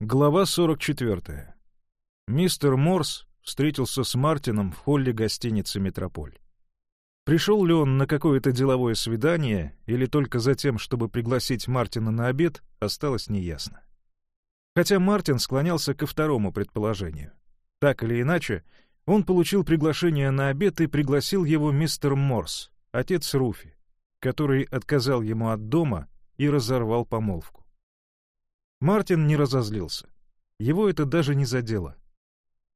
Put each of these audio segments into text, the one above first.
Глава 44. Мистер Морс встретился с Мартином в холле гостиницы «Метрополь». Пришел ли он на какое-то деловое свидание или только за тем, чтобы пригласить Мартина на обед, осталось неясно. Хотя Мартин склонялся ко второму предположению. Так или иначе, он получил приглашение на обед и пригласил его мистер Морс, отец Руфи, который отказал ему от дома и разорвал помолвку. Мартин не разозлился. Его это даже не задело.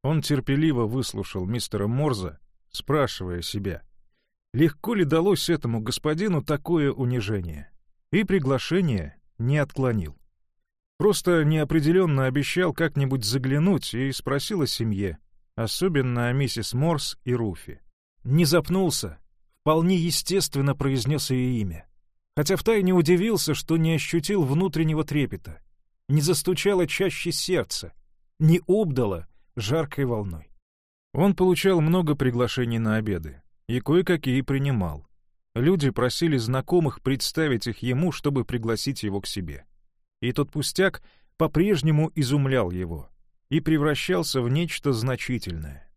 Он терпеливо выслушал мистера Морза, спрашивая себя, легко ли далось этому господину такое унижение, и приглашение не отклонил. Просто неопределенно обещал как-нибудь заглянуть и спросил о семье, особенно о миссис Морс и Руфи. Не запнулся, вполне естественно произнес ее имя, хотя втайне удивился, что не ощутил внутреннего трепета — не застучало чаще сердце, не обдало жаркой волной. Он получал много приглашений на обеды и кое-какие принимал. Люди просили знакомых представить их ему, чтобы пригласить его к себе. И тот пустяк по-прежнему изумлял его и превращался в нечто значительное.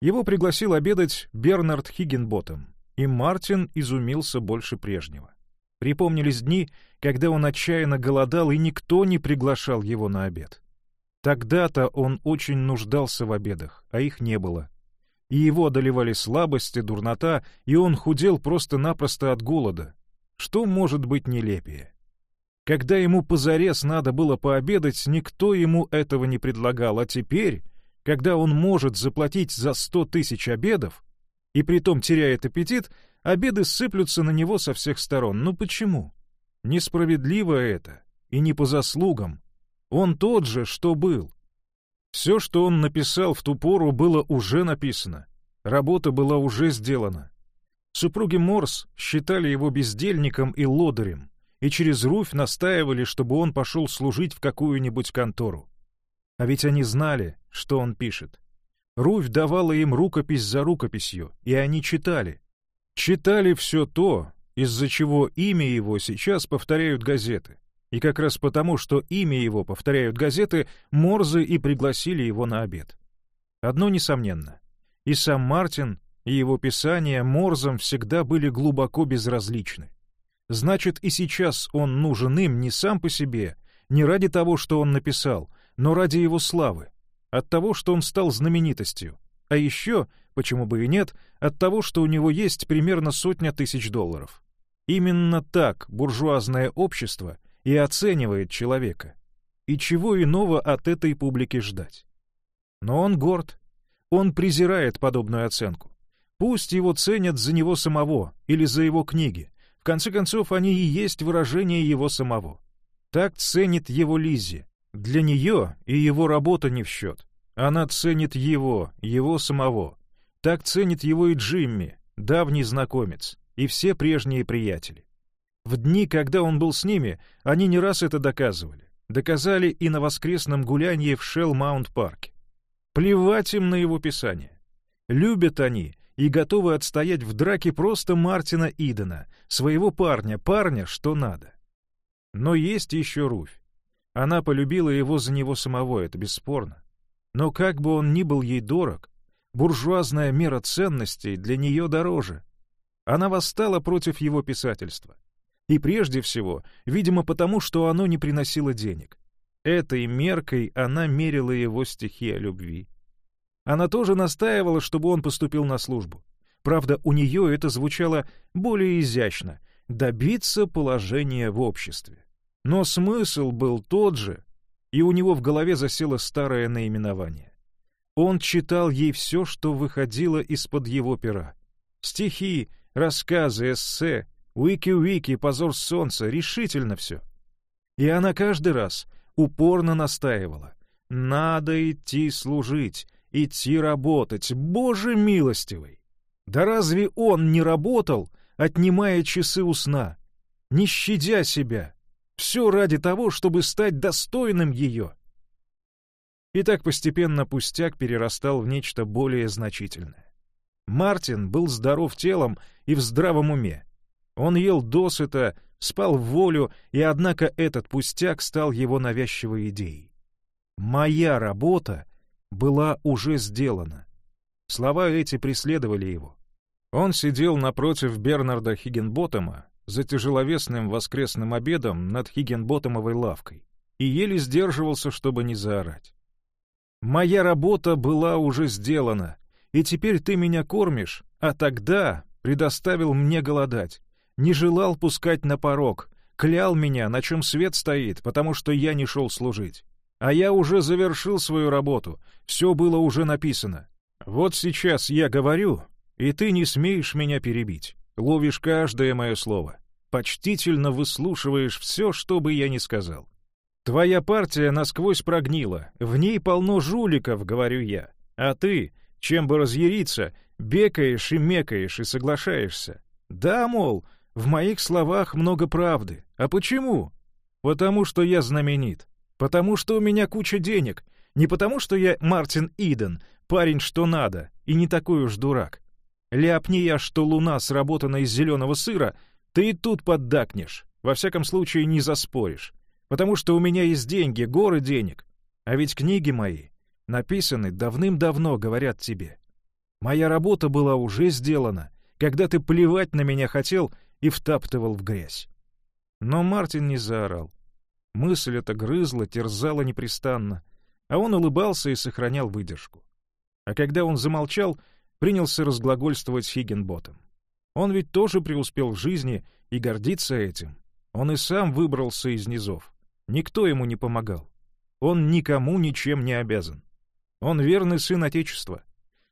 Его пригласил обедать Бернард Хиггинботом, и Мартин изумился больше прежнего. Припомнились дни, когда он отчаянно голодал, и никто не приглашал его на обед. Тогда-то он очень нуждался в обедах, а их не было. И его одолевали слабость и дурнота, и он худел просто-напросто от голода. Что может быть нелепее? Когда ему позарез надо было пообедать, никто ему этого не предлагал, а теперь, когда он может заплатить за сто тысяч обедов, и притом теряет аппетит, Обеды сыплются на него со всех сторон. Ну почему? Несправедливо это, и не по заслугам. Он тот же, что был. Все, что он написал в ту пору, было уже написано. Работа была уже сделана. Супруги Морс считали его бездельником и лодырем, и через Руфь настаивали, чтобы он пошел служить в какую-нибудь контору. А ведь они знали, что он пишет. Руфь давала им рукопись за рукописью, и они читали читали все то, из-за чего имя его сейчас повторяют газеты. И как раз потому, что имя его повторяют газеты, Морзы и пригласили его на обед. Одно несомненно. И сам Мартин, и его писания Морзам всегда были глубоко безразличны. Значит, и сейчас он нужен им не сам по себе, не ради того, что он написал, но ради его славы, от того, что он стал знаменитостью, а еще почему бы и нет, от того, что у него есть примерно сотня тысяч долларов. Именно так буржуазное общество и оценивает человека. И чего иного от этой публики ждать? Но он горд. Он презирает подобную оценку. Пусть его ценят за него самого или за его книги. В конце концов, они и есть выражение его самого. Так ценит его Лиззи. Для нее и его работа не в счет. Она ценит его, его самого. Так ценит его и Джимми, давний знакомец, и все прежние приятели. В дни, когда он был с ними, они не раз это доказывали. Доказали и на воскресном гулянии в Шелл-Маунт-парке. Плевать им на его писание. Любят они и готовы отстоять в драке просто Мартина Идена, своего парня, парня, что надо. Но есть еще Руфь. Она полюбила его за него самого, это бесспорно. Но как бы он ни был ей дорог, буржуазная мера ценностей для нее дороже. Она восстала против его писательства. И прежде всего, видимо, потому, что оно не приносило денег. Этой меркой она мерила его стихи о любви. Она тоже настаивала, чтобы он поступил на службу. Правда, у нее это звучало более изящно — добиться положения в обществе. Но смысл был тот же, и у него в голове засело старое наименование. Он читал ей все, что выходило из-под его пера. Стихи, рассказы, эссе, уики-уики, позор солнца, решительно все. И она каждый раз упорно настаивала. Надо идти служить, идти работать, Боже милостивый! Да разве он не работал, отнимая часы у сна, не щадя себя? Все ради того, чтобы стать достойным ее. И так постепенно пустяк перерастал в нечто более значительное. Мартин был здоров телом и в здравом уме. Он ел досыта, спал в волю, и однако этот пустяк стал его навязчивой идеей. Моя работа была уже сделана. Слова эти преследовали его. Он сидел напротив Бернарда Хиггенботтема за тяжеловесным воскресным обедом над Хиггенботтемовой лавкой и еле сдерживался, чтобы не заорать. «Моя работа была уже сделана, и теперь ты меня кормишь, а тогда предоставил мне голодать, не желал пускать на порог, клял меня, на чем свет стоит, потому что я не шел служить. А я уже завершил свою работу, все было уже написано. Вот сейчас я говорю, и ты не смеешь меня перебить, ловишь каждое мое слово, почтительно выслушиваешь все, что бы я ни сказал. Твоя партия насквозь прогнила, в ней полно жуликов, говорю я, а ты, чем бы разъяриться, бекаешь и мекаешь и соглашаешься. Да, мол, в моих словах много правды. А почему? Потому что я знаменит. Потому что у меня куча денег. Не потому что я Мартин Иден, парень что надо, и не такой уж дурак. Ляпни я, что луна сработана из зеленого сыра, ты и тут поддакнешь. Во всяком случае, не заспоришь. Потому что у меня есть деньги, горы денег. А ведь книги мои написаны давным-давно, говорят тебе. Моя работа была уже сделана, когда ты плевать на меня хотел и втаптывал в грязь. Но Мартин не заорал. Мысль эта грызла, терзала непрестанно, а он улыбался и сохранял выдержку. А когда он замолчал, принялся разглагольствовать Хиггенботом. Он ведь тоже преуспел в жизни и гордится этим. Он и сам выбрался из низов. Никто ему не помогал. Он никому ничем не обязан. Он верный сын Отечества.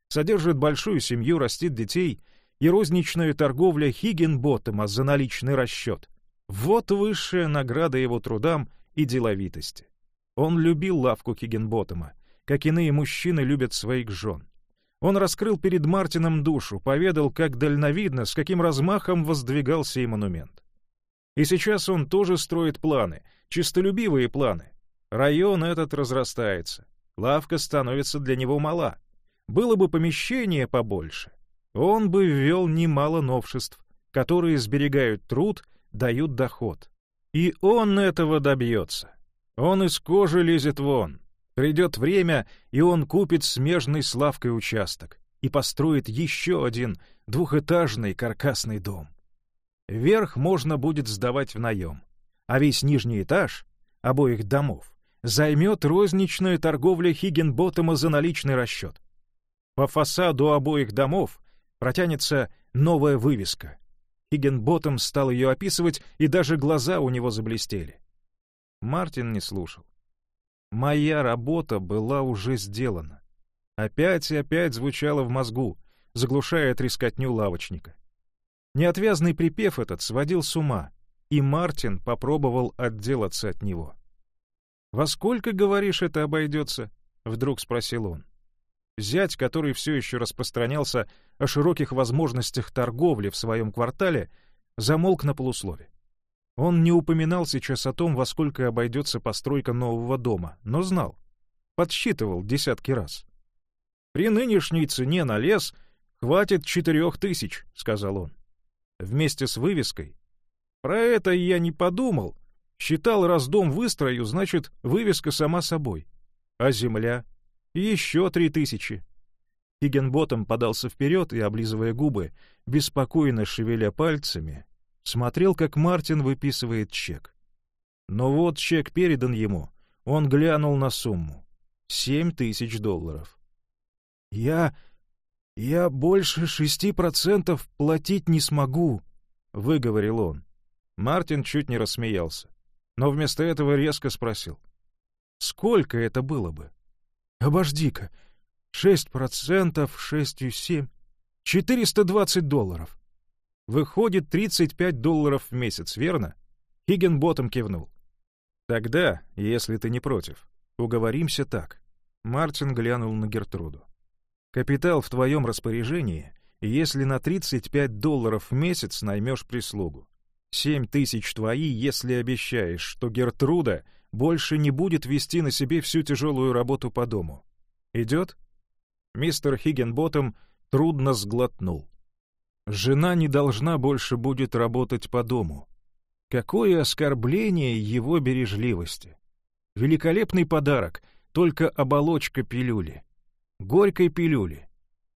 Содержит большую семью, растит детей и розничная торговля Хиггенботтема за наличный расчет. Вот высшая награда его трудам и деловитости. Он любил лавку Хиггенботтема, как иные мужчины любят своих жен. Он раскрыл перед Мартином душу, поведал, как дальновидно, с каким размахом воздвигался и монумент. И сейчас он тоже строит планы, чистолюбивые планы. Район этот разрастается, лавка становится для него мала. Было бы помещение побольше, он бы ввел немало новшеств, которые сберегают труд, дают доход. И он этого добьется. Он из кожи лезет вон. Придет время, и он купит смежный с лавкой участок и построит еще один двухэтажный каркасный дом. Верх можно будет сдавать в наем, а весь нижний этаж обоих домов займет розничная торговля Хиггенботтема за наличный расчет. По фасаду обоих домов протянется новая вывеска. Хиггенботтем стал ее описывать, и даже глаза у него заблестели. Мартин не слушал. «Моя работа была уже сделана». Опять и опять звучало в мозгу, заглушая трескотню лавочника. Неотвязный припев этот сводил с ума, и Мартин попробовал отделаться от него. «Во сколько, говоришь, это обойдется?» — вдруг спросил он. Зять, который все еще распространялся о широких возможностях торговли в своем квартале, замолк на полуслове. Он не упоминал сейчас о том, во сколько обойдется постройка нового дома, но знал. Подсчитывал десятки раз. «При нынешней цене на лес хватит четырех тысяч», — сказал он. Вместе с вывеской. «Про это я не подумал. Считал, раз дом выстрою, значит, вывеска сама собой. А земля? Еще три тысячи. Хиггенботом подался вперед и, облизывая губы, беспокойно шевеля пальцами, смотрел, как Мартин выписывает чек. Но вот чек передан ему, он глянул на сумму. Семь тысяч долларов. «Я... я больше шести процентов платить не смогу», — выговорил он. Мартин чуть не рассмеялся, но вместо этого резко спросил. «Сколько это было бы?» Обожди-ка. Шесть процентов, шестью семь. Четыреста двадцать долларов. Выходит тридцать пять долларов в месяц, верно? Хиггенботом кивнул. Тогда, если ты не против, уговоримся так. Мартин глянул на Гертруду. Капитал в твоем распоряжении, если на 35 долларов в месяц наймешь прислугу. Семь тысяч твои, если обещаешь, что Гертруда больше не будет вести на себе всю тяжелую работу по дому. Идет? Мистер Хиггенботтем трудно сглотнул. Жена не должна больше будет работать по дому. Какое оскорбление его бережливости! Великолепный подарок, только оболочка пилюли. Горькой пилюли.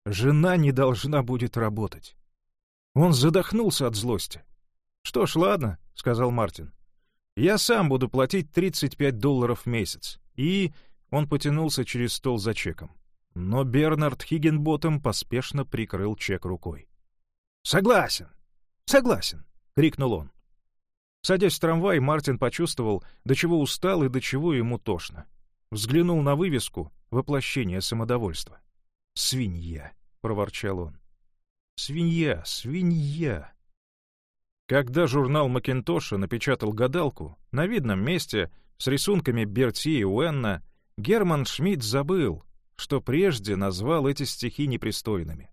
Жена не должна будет работать. Он задохнулся от злости. «Что ж, ладно», — сказал Мартин. «Я сам буду платить 35 долларов в месяц». И он потянулся через стол за чеком. Но Бернард Хиггенботтем поспешно прикрыл чек рукой. «Согласен! Согласен!» — крикнул он. Садясь в трамвай, Мартин почувствовал, до чего устал и до чего ему тошно. Взглянул на вывеску «Воплощение самодовольства». «Свинья!» — проворчал он. «Свинья! Свинья!» Когда журнал Макинтоша напечатал гадалку, на видном месте, с рисунками Берти и Уэнна, Герман Шмидт забыл, что прежде назвал эти стихи непристойными.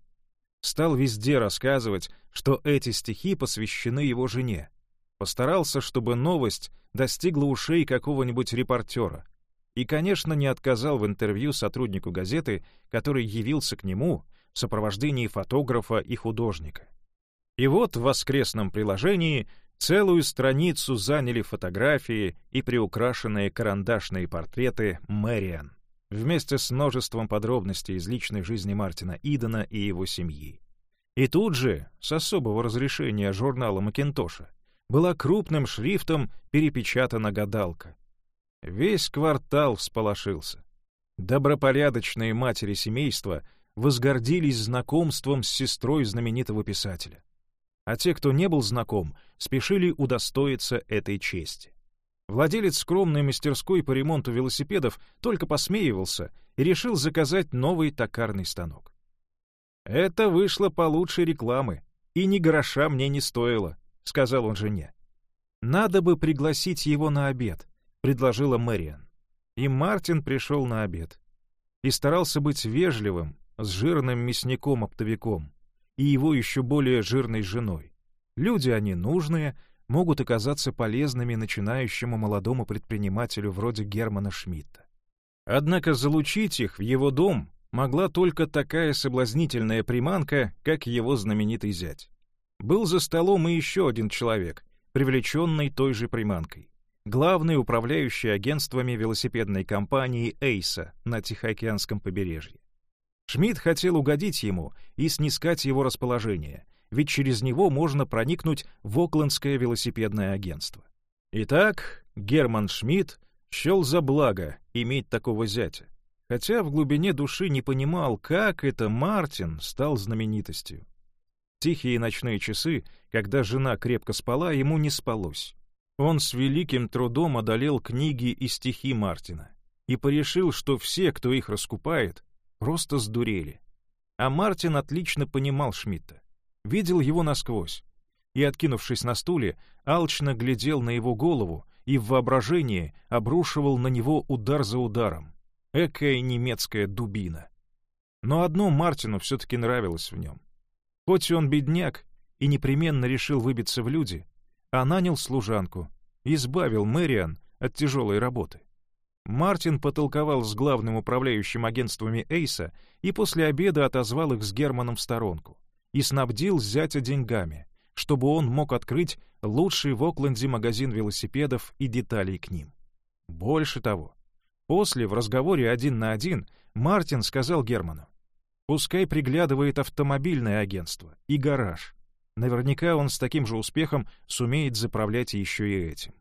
Стал везде рассказывать, что эти стихи посвящены его жене. Постарался, чтобы новость достигла ушей какого-нибудь репортера. И, конечно, не отказал в интервью сотруднику газеты, который явился к нему в сопровождении фотографа и художника. И вот в воскресном приложении целую страницу заняли фотографии и приукрашенные карандашные портреты Мэриан вместе с множеством подробностей из личной жизни Мартина Идена и его семьи. И тут же, с особого разрешения журнала Макинтоша, была крупным шрифтом перепечатана гадалка. Весь квартал всполошился. Добропорядочные матери семейства возгордились знакомством с сестрой знаменитого писателя. А те, кто не был знаком, спешили удостоиться этой чести. Владелец скромной мастерской по ремонту велосипедов только посмеивался и решил заказать новый токарный станок. «Это вышло по лучшей рекламы, и ни гроша мне не стоило», — сказал он жене. «Надо бы пригласить его на обед», — предложила Мэриан. И Мартин пришел на обед. И старался быть вежливым с жирным мясником-оптовиком и его еще более жирной женой. Люди они нужные — могут оказаться полезными начинающему молодому предпринимателю вроде Германа Шмидта. Однако залучить их в его дом могла только такая соблазнительная приманка, как его знаменитый зять. Был за столом и еще один человек, привлеченный той же приманкой. Главный управляющий агентствами велосипедной компании «Эйса» на Тихоокеанском побережье. Шмидт хотел угодить ему и снискать его расположение, ведь через него можно проникнуть в Оклендское велосипедное агентство. Итак, Герман Шмидт счел за благо иметь такого зятя, хотя в глубине души не понимал, как это Мартин стал знаменитостью. Тихие ночные часы, когда жена крепко спала, ему не спалось. Он с великим трудом одолел книги и стихи Мартина и порешил, что все, кто их раскупает, просто сдурели. А Мартин отлично понимал Шмидта видел его насквозь, и, откинувшись на стуле, алчно глядел на его голову и в воображении обрушивал на него удар за ударом. Экая немецкая дубина. Но одно Мартину все-таки нравилось в нем. Хоть он бедняк и непременно решил выбиться в люди, а нанял служанку, избавил Мэриан от тяжелой работы. Мартин потолковал с главным управляющим агентствами Эйса и после обеда отозвал их с Германом в сторонку и снабдил зятя деньгами, чтобы он мог открыть лучший в Окленде магазин велосипедов и деталей к ним. Больше того, после, в разговоре один на один, Мартин сказал Герману, «Пускай приглядывает автомобильное агентство и гараж. Наверняка он с таким же успехом сумеет заправлять еще и этим».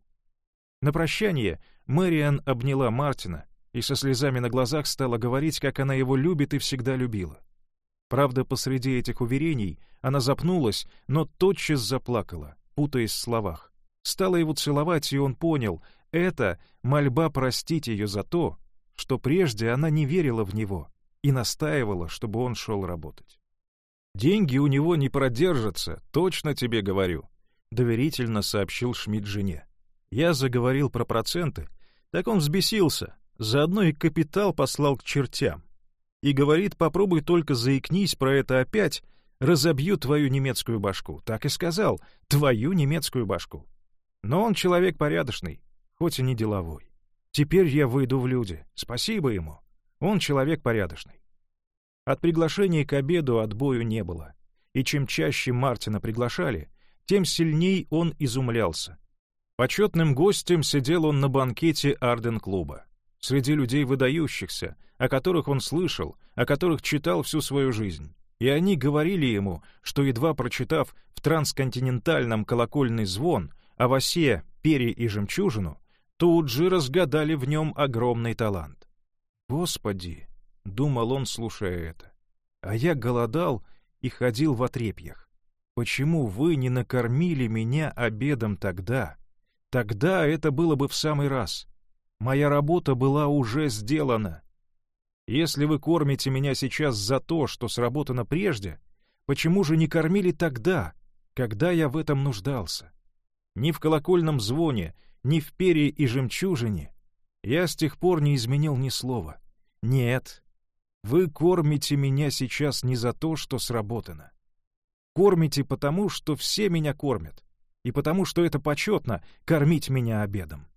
На прощание Мэриан обняла Мартина и со слезами на глазах стала говорить, как она его любит и всегда любила. Правда, посреди этих уверений она запнулась, но тотчас заплакала, путаясь в словах. Стала его целовать, и он понял — это мольба простить ее за то, что прежде она не верила в него и настаивала, чтобы он шел работать. «Деньги у него не продержатся, точно тебе говорю», — доверительно сообщил Шмидт жене. Я заговорил про проценты, так он взбесился, заодно и капитал послал к чертям и говорит, попробуй только заикнись про это опять, разобью твою немецкую башку. Так и сказал, твою немецкую башку. Но он человек порядочный, хоть и не деловой. Теперь я выйду в люди. Спасибо ему. Он человек порядочный. От приглашения к обеду отбою не было. И чем чаще Мартина приглашали, тем сильней он изумлялся. Почетным гостем сидел он на банкете Арден-клуба. Среди людей выдающихся, о которых он слышал, о которых читал всю свою жизнь. И они говорили ему, что, едва прочитав в трансконтинентальном колокольный звон о восе, пере и жемчужину, тут же разгадали в нем огромный талант. «Господи!» — думал он, слушая это. «А я голодал и ходил в отрепьях. Почему вы не накормили меня обедом тогда? Тогда это было бы в самый раз. Моя работа была уже сделана. Если вы кормите меня сейчас за то, что сработано прежде, почему же не кормили тогда, когда я в этом нуждался? Ни в колокольном звоне, ни в перье и жемчужине я с тех пор не изменил ни слова. Нет, вы кормите меня сейчас не за то, что сработано. Кормите потому, что все меня кормят, и потому, что это почетно — кормить меня обедом.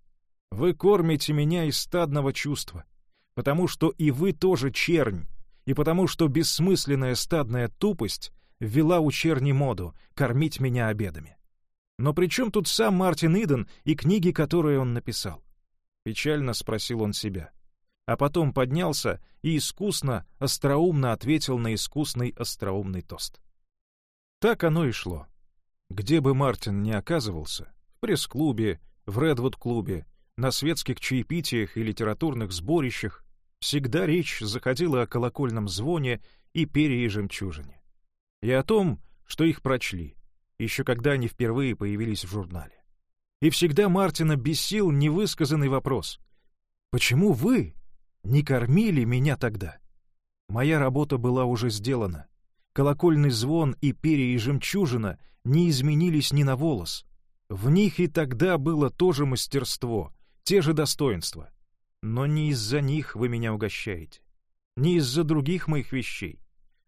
Вы кормите меня из стадного чувства, потому что и вы тоже чернь, и потому что бессмысленная стадная тупость ввела у черни моду кормить меня обедами. Но при чем тут сам Мартин Иден и книги, которые он написал? Печально спросил он себя. А потом поднялся и искусно, остроумно ответил на искусный остроумный тост. Так оно и шло. Где бы Мартин ни оказывался, в пресс-клубе, в Редвуд-клубе, на светских чаепитиях и литературных сборищах всегда речь заходила о колокольном звоне и перье жемчужине. И о том, что их прочли, еще когда они впервые появились в журнале. И всегда Мартина бесил невысказанный вопрос. «Почему вы не кормили меня тогда?» Моя работа была уже сделана. Колокольный звон и перья и жемчужина не изменились ни на волос. В них и тогда было то же мастерство, те же достоинства. Но не из-за них вы меня угощаете, не из-за других моих вещей.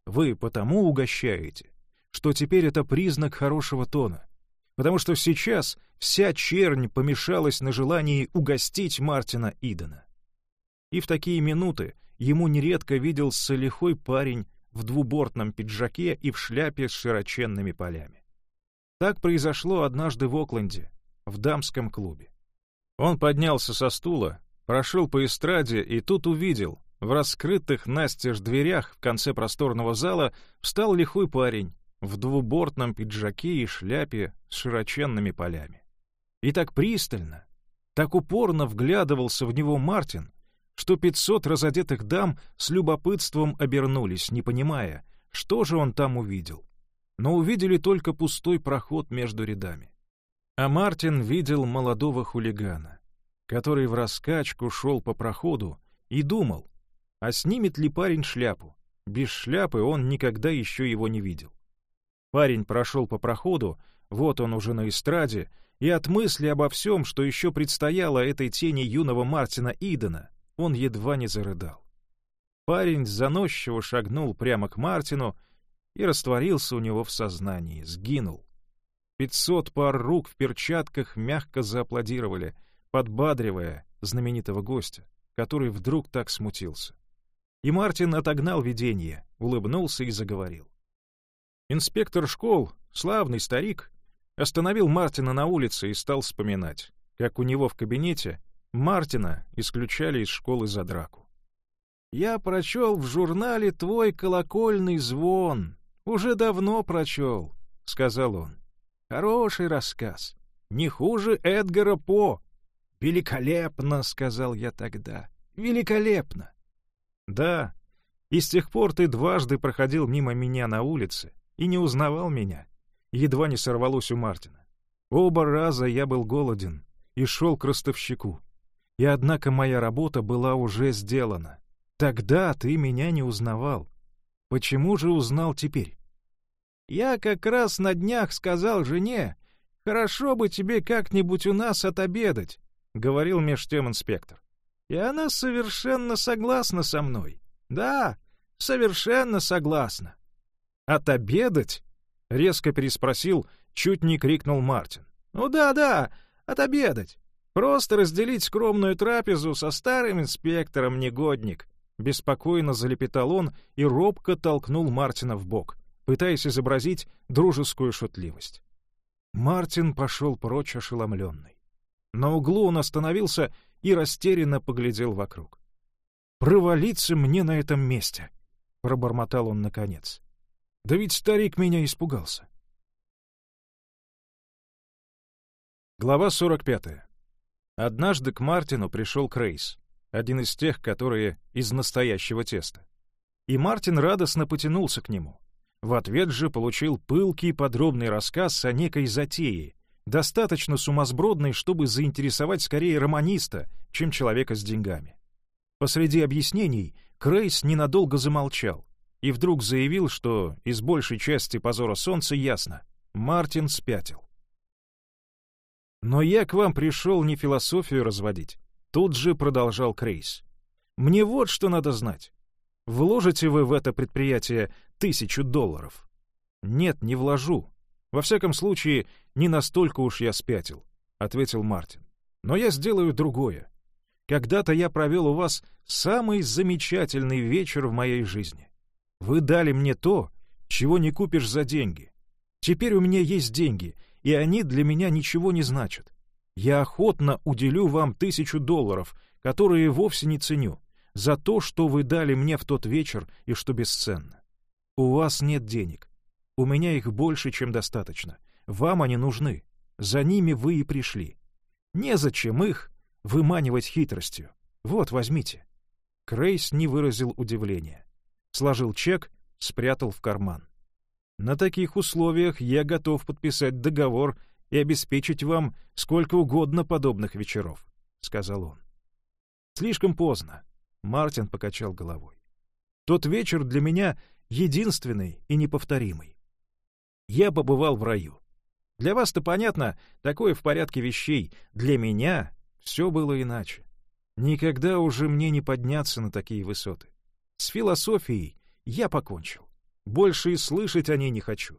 Вы потому угощаете, что теперь это признак хорошего тона, потому что сейчас вся чернь помешалась на желании угостить Мартина Идена. И в такие минуты ему нередко виделся лихой парень в двубортном пиджаке и в шляпе с широченными полями. Так произошло однажды в Окленде, в дамском клубе. Он поднялся со стула, прошел по эстраде и тут увидел, в раскрытых настежь дверях в конце просторного зала встал лихой парень в двубортном пиджаке и шляпе с широченными полями. И так пристально, так упорно вглядывался в него Мартин, что пятьсот разодетых дам с любопытством обернулись, не понимая, что же он там увидел. Но увидели только пустой проход между рядами. А Мартин видел молодого хулигана, который в раскачку шел по проходу и думал, а снимет ли парень шляпу. Без шляпы он никогда еще его не видел. Парень прошел по проходу, вот он уже на эстраде, и от мысли обо всем, что еще предстояло этой тени юного Мартина Идена, он едва не зарыдал. Парень заносчиво шагнул прямо к Мартину и растворился у него в сознании, сгинул. Пятьсот пар рук в перчатках мягко зааплодировали, подбадривая знаменитого гостя, который вдруг так смутился. И Мартин отогнал видение, улыбнулся и заговорил. Инспектор школ, славный старик, остановил Мартина на улице и стал вспоминать, как у него в кабинете Мартина исключали из школы за драку. «Я прочел в журнале твой колокольный звон. Уже давно прочел», — сказал он. Хороший рассказ. Не хуже Эдгара По. Великолепно, сказал я тогда. Великолепно. Да, и с тех пор ты дважды проходил мимо меня на улице и не узнавал меня. Едва не сорвалось у Мартина. Оба раза я был голоден и шел к ростовщику. И однако моя работа была уже сделана. Тогда ты меня не узнавал. Почему же узнал теперь? Я как раз на днях сказал жене, «Хорошо бы тебе как-нибудь у нас отобедать», — говорил меж тем инспектор. И она совершенно согласна со мной. Да, совершенно согласна. «Отобедать?» — резко переспросил, чуть не крикнул Мартин. «Ну да-да, отобедать. Просто разделить скромную трапезу со старым инспектором, негодник», — беспокойно залепетал он и робко толкнул Мартина в бок пытаясь изобразить дружескую шутливость. Мартин пошел прочь ошеломленный. На углу он остановился и растерянно поглядел вокруг. «Провалиться мне на этом месте!» — пробормотал он наконец. «Да ведь старик меня испугался». Глава 45. Однажды к Мартину пришел Крейс, один из тех, которые из настоящего теста. И Мартин радостно потянулся к нему. В ответ же получил пылкий подробный рассказ о некой затее, достаточно сумасбродной, чтобы заинтересовать скорее романиста, чем человека с деньгами. Посреди объяснений Крейс ненадолго замолчал и вдруг заявил, что из большей части «Позора солнца» ясно — Мартин спятил. «Но я к вам пришел не философию разводить», — тут же продолжал Крейс. «Мне вот что надо знать. Вложите вы в это предприятие тысячу долларов?» «Нет, не вложу. Во всяком случае, не настолько уж я спятил», — ответил Мартин. «Но я сделаю другое. Когда-то я провел у вас самый замечательный вечер в моей жизни. Вы дали мне то, чего не купишь за деньги. Теперь у меня есть деньги, и они для меня ничего не значат. Я охотно уделю вам тысячу долларов, которые вовсе не ценю, за то, что вы дали мне в тот вечер и что бесценно. У вас нет денег. У меня их больше, чем достаточно. Вам они нужны. За ними вы и пришли. Незачем их выманивать хитростью. Вот, возьмите. Крейс не выразил удивления. Сложил чек, спрятал в карман. На таких условиях я готов подписать договор и обеспечить вам сколько угодно подобных вечеров», — сказал он. «Слишком поздно», — Мартин покачал головой. «Тот вечер для меня единственный и неповторимый. Я побывал в раю. Для вас-то понятно, такое в порядке вещей. Для меня все было иначе. Никогда уже мне не подняться на такие высоты. С философией я покончил. Больше и слышать о ней не хочу.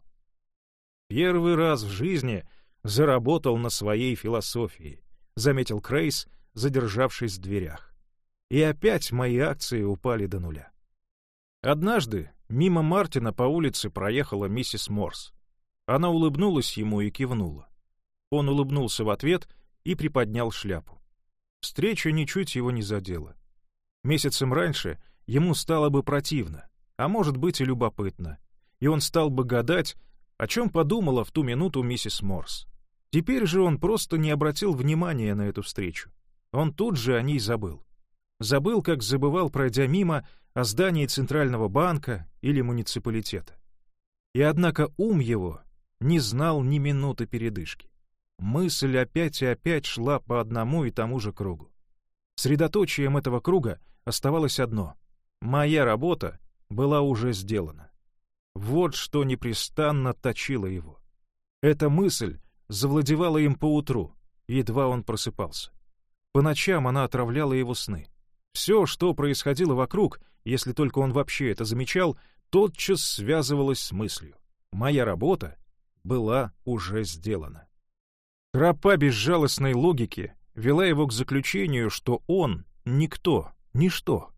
Первый раз в жизни заработал на своей философии, заметил Крейс, задержавшись в дверях. И опять мои акции упали до нуля. Однажды мимо Мартина по улице проехала миссис Морс. Она улыбнулась ему и кивнула. Он улыбнулся в ответ и приподнял шляпу. Встреча ничуть его не задела. Месяцем раньше ему стало бы противно, а может быть и любопытно, и он стал бы гадать, о чем подумала в ту минуту миссис Морс. Теперь же он просто не обратил внимания на эту встречу. Он тут же о ней забыл. Забыл, как забывал, пройдя мимо, о здании Центрального банка или муниципалитета. И однако ум его не знал ни минуты передышки. Мысль опять и опять шла по одному и тому же кругу. Средоточием этого круга оставалось одно — моя работа была уже сделана. Вот что непрестанно точило его. Эта мысль завладевала им поутру, едва он просыпался. По ночам она отравляла его сны. Все, что происходило вокруг, если только он вообще это замечал, тотчас связывалось с мыслью. Моя работа была уже сделана. Тропа безжалостной логики вела его к заключению, что он — никто, ничто.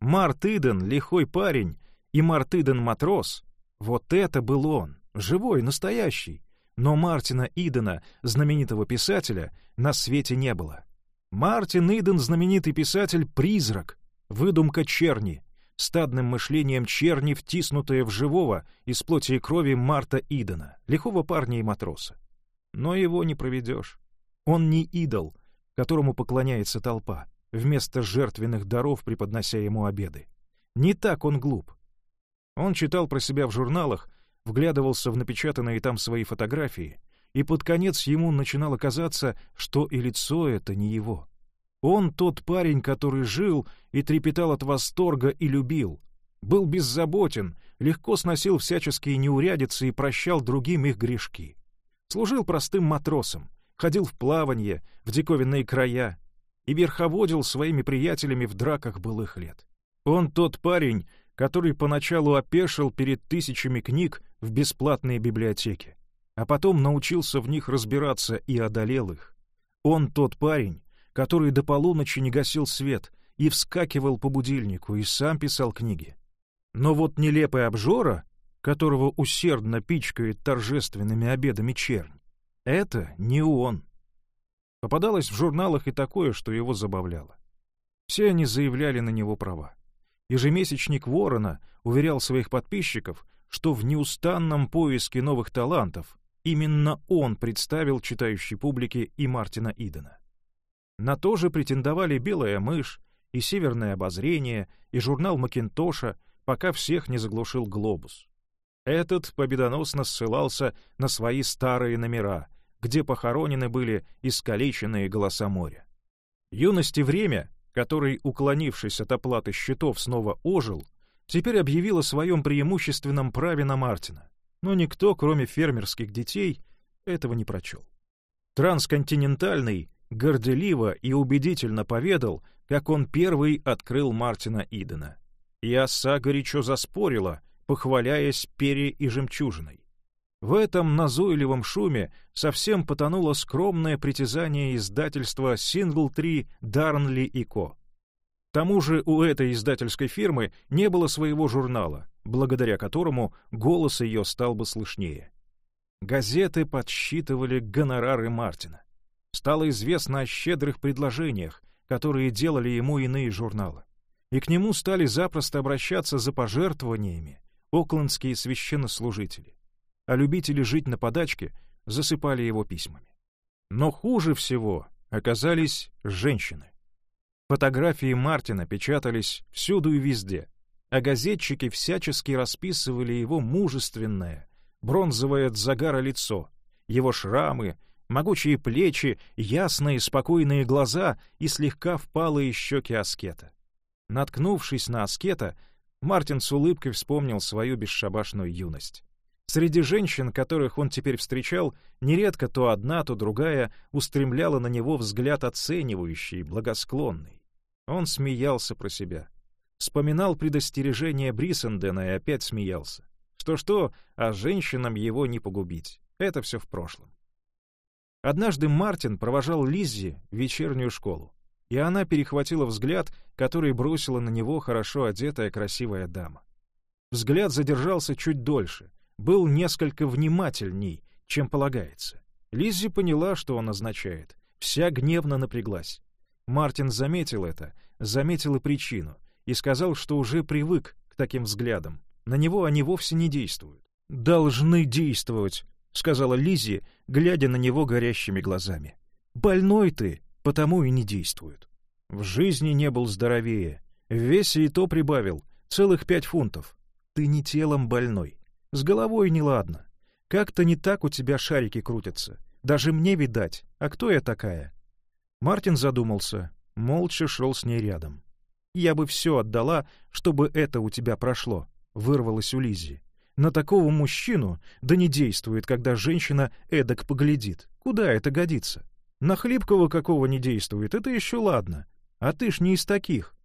Март Иден, лихой парень, и Март Иден, матрос — вот это был он, живой, настоящий. Но Мартина Идена, знаменитого писателя, на свете не было. Мартин Иден, знаменитый писатель, — призрак, выдумка черни, стадным мышлением черни, втиснутая в живого из плоти и крови Марта Идена, лихого парня и матроса. Но его не проведешь. Он не идол, которому поклоняется толпа вместо жертвенных даров преподнося ему обеды. Не так он глуп. Он читал про себя в журналах, вглядывался в напечатанные там свои фотографии, и под конец ему начинало казаться, что и лицо это не его. Он тот парень, который жил и трепетал от восторга и любил, был беззаботен, легко сносил всяческие неурядицы и прощал другим их грешки. Служил простым матросом, ходил в плавание, в диковинные края, и верховодил своими приятелями в драках былых лет. Он тот парень, который поначалу опешил перед тысячами книг в бесплатной библиотеке, а потом научился в них разбираться и одолел их. Он тот парень, который до полуночи не гасил свет и вскакивал по будильнику и сам писал книги. Но вот нелепый обжора, которого усердно пичкает торжественными обедами чернь, это не он. Попадалось в журналах и такое, что его забавляло. Все они заявляли на него права. Ежемесячник Ворона уверял своих подписчиков, что в неустанном поиске новых талантов именно он представил читающей публике и Мартина Идена. На то же претендовали «Белая мышь», и «Северное обозрение», и журнал «Макинтоша», пока всех не заглушил «Глобус». Этот победоносно ссылался на свои старые номера, где похоронены были искалеченные голоса моря. Юности время, который, уклонившись от оплаты счетов, снова ожил, теперь объявил о своем преимущественном праве на Мартина. Но никто, кроме фермерских детей, этого не прочел. Трансконтинентальный горделиво и убедительно поведал, как он первый открыл Мартина Идена. И оса горячо заспорила, похваляясь перья и жемчужиной. В этом назойливом шуме совсем потонуло скромное притязание издательства «Синглтри, Дарнли и Ко». К тому же у этой издательской фирмы не было своего журнала, благодаря которому голос ее стал бы слышнее. Газеты подсчитывали гонорары Мартина. Стало известно о щедрых предложениях, которые делали ему иные журналы. И к нему стали запросто обращаться за пожертвованиями оклендские священнослужители. А любители жить на подачке засыпали его письмами. Но хуже всего оказались женщины. Фотографии Мартина печатались всюду и везде, а газетчики всячески расписывали его мужественное, бронзовое от загара лицо, его шрамы, могучие плечи, ясные спокойные глаза и слегка впалые щеки аскета. Наткнувшись на аскета, Мартин с улыбкой вспомнил свою бесшабашную юность. Среди женщин, которых он теперь встречал, нередко то одна, то другая устремляла на него взгляд оценивающий, благосклонный. Он смеялся про себя. Вспоминал предостережение Брисендена и опять смеялся. Что-что, а женщинам его не погубить. Это все в прошлом. Однажды Мартин провожал Лиззи в вечернюю школу, и она перехватила взгляд, который бросила на него хорошо одетая красивая дама. Взгляд задержался чуть дольше, был несколько внимательней, чем полагается. Лиззи поняла, что он означает. Вся гневно напряглась. Мартин заметил это, заметил и причину, и сказал, что уже привык к таким взглядам. На него они вовсе не действуют. «Должны действовать», — сказала Лиззи, глядя на него горящими глазами. «Больной ты, потому и не действует». В жизни не был здоровее. В весе и то прибавил, целых пять фунтов. Ты не телом больной. С головой неладно. Как-то не так у тебя шарики крутятся. Даже мне видать. А кто я такая? Мартин задумался, молча шел с ней рядом. «Я бы все отдала, чтобы это у тебя прошло», — вырвалось у Лиззи. На такого мужчину да не действует, когда женщина эдак поглядит. Куда это годится? На хлипкого какого не действует, это еще ладно. А ты ж не из таких.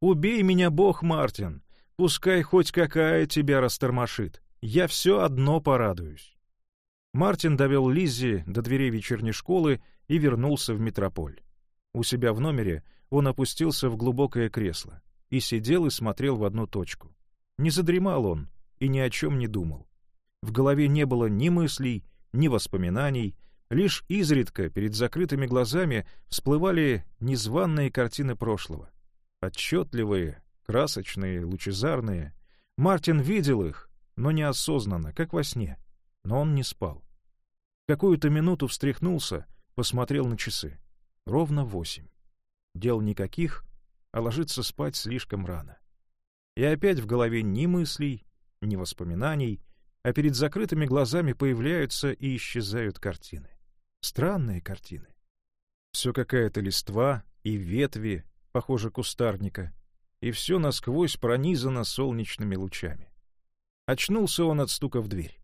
Убей меня, бог, Мартин. Пускай хоть какая тебя растормошит. Я все одно порадуюсь. Мартин довел Лиззи до дверей вечерней школы и вернулся в метрополь. У себя в номере он опустился в глубокое кресло и сидел и смотрел в одну точку. Не задремал он, и ни о чем не думал. В голове не было ни мыслей, ни воспоминаний, лишь изредка перед закрытыми глазами всплывали незваные картины прошлого. Отчетливые, красочные, лучезарные. Мартин видел их, но неосознанно, как во сне. Но он не спал. Какую-то минуту встряхнулся, посмотрел на часы. Ровно восемь. Дел никаких, а ложиться спать слишком рано. И опять в голове ни мыслей, ни воспоминаний, а перед закрытыми глазами появляются и исчезают картины. Странные картины. Все какая-то листва и ветви, похоже, кустарника, и все насквозь пронизано солнечными лучами. Очнулся он от стука в дверь.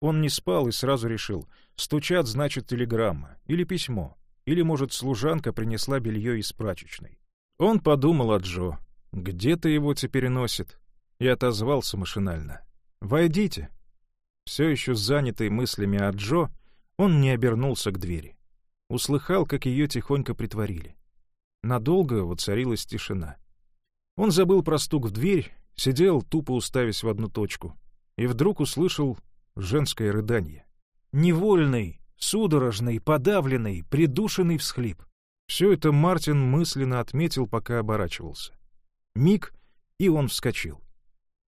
Он не спал и сразу решил, стучат, значит, телеграмма или письмо, или, может, служанка принесла белье из прачечной. Он подумал о Джо. Где-то его теперь носит, и отозвался машинально. «Войдите». Все еще занятый мыслями о Джо, он не обернулся к двери. Услыхал, как ее тихонько притворили. Надолго воцарилась тишина. Он забыл про стук в дверь, сидел, тупо уставясь в одну точку, и вдруг услышал женское рыдание. «Невольный!» — судорожный, подавленный, придушенный всхлип. Все это Мартин мысленно отметил, пока оборачивался. Миг, и он вскочил.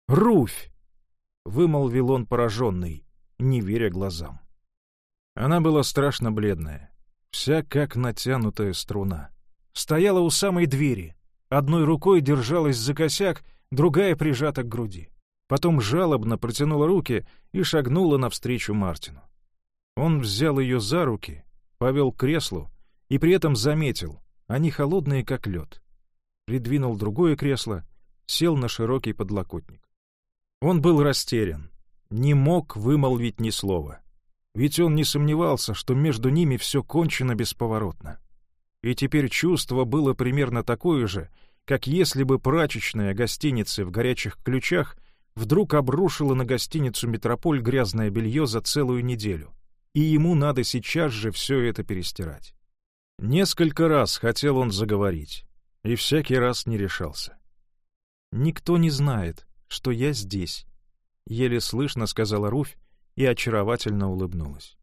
«Руфь!» — вымолвил он пораженный, не веря глазам. Она была страшно бледная, вся как натянутая струна. Стояла у самой двери, одной рукой держалась за косяк, другая прижата к груди. Потом жалобно протянула руки и шагнула навстречу Мартину. Он взял ее за руки, повел к креслу и при этом заметил, они холодные, как лед. Придвинул другое кресло, сел на широкий подлокотник. Он был растерян, не мог вымолвить ни слова. Ведь он не сомневался, что между ними все кончено бесповоротно. И теперь чувство было примерно такое же, как если бы прачечная гостиница в горячих ключах вдруг обрушила на гостиницу «Метрополь» грязное белье за целую неделю, и ему надо сейчас же все это перестирать. Несколько раз хотел он заговорить, и всякий раз не решался. «Никто не знает, что я здесь», — еле слышно сказала Руфь и очаровательно улыбнулась.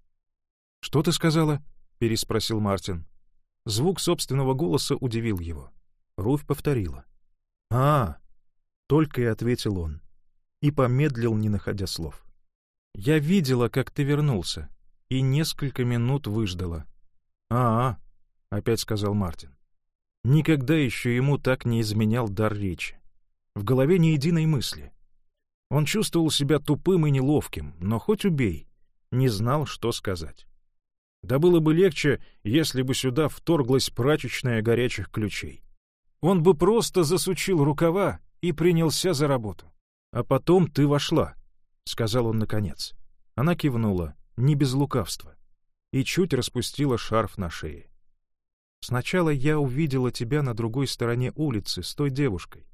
«Что ты сказала?» — переспросил Мартин. Звук собственного голоса удивил его. Руфь повторила. «А, — только и ответил он, и помедлил, не находя слов. «Я видела, как ты вернулся, и несколько минут выждала». «А, — опять сказал Мартин. Никогда еще ему так не изменял дар речи. В голове ни единой мысли. Он чувствовал себя тупым и неловким, но хоть убей, не знал, что сказать. Да было бы легче, если бы сюда вторглась прачечная горячих ключей. Он бы просто засучил рукава и принялся за работу. «А потом ты вошла», — сказал он наконец. Она кивнула, не без лукавства, и чуть распустила шарф на шее. «Сначала я увидела тебя на другой стороне улицы с той девушкой».